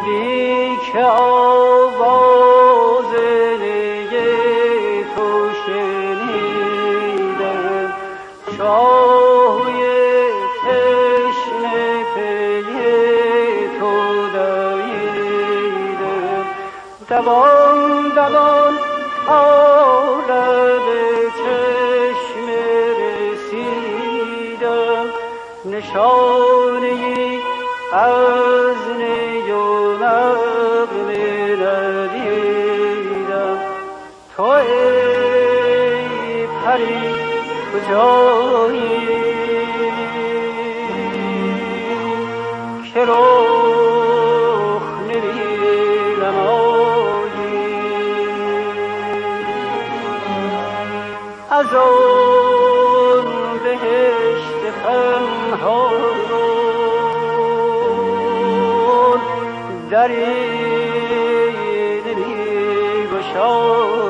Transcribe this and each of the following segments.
شبی که آواز تو شنیدم شاهوی تشنه پی تو داییدم دوان دوان آرد چشم رسیدم نشانه از کجایی که رخ نمیرم از اون بهشت خمها دری دلی گشایی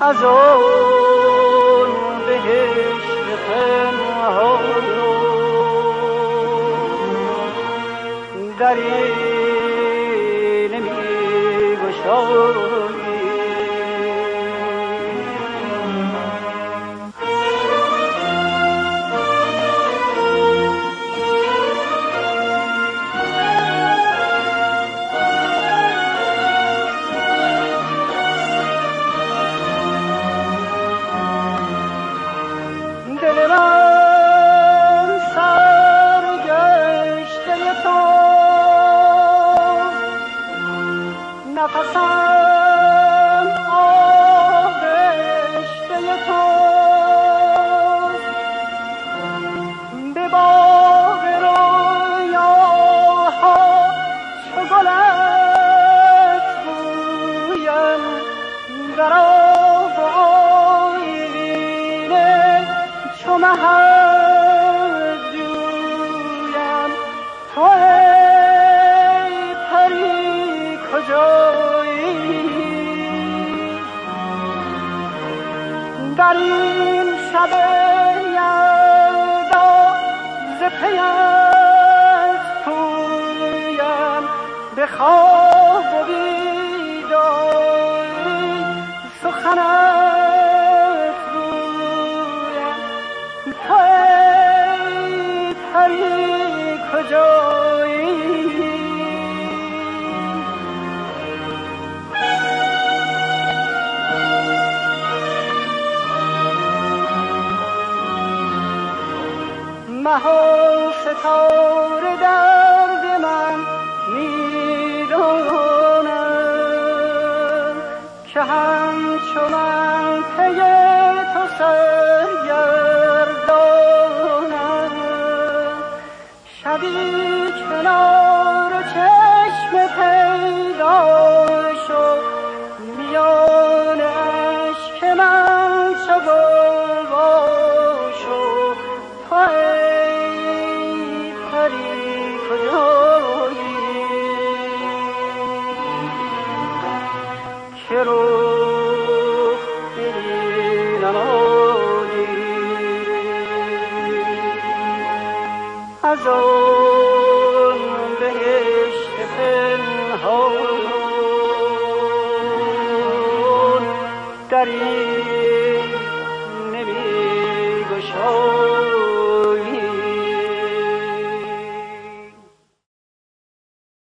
اون بهشت پنهان دری نمی مها ستاره درد من می‌دانم که همچو من پی تو سرگردانم. شبی کنار از آن بهشت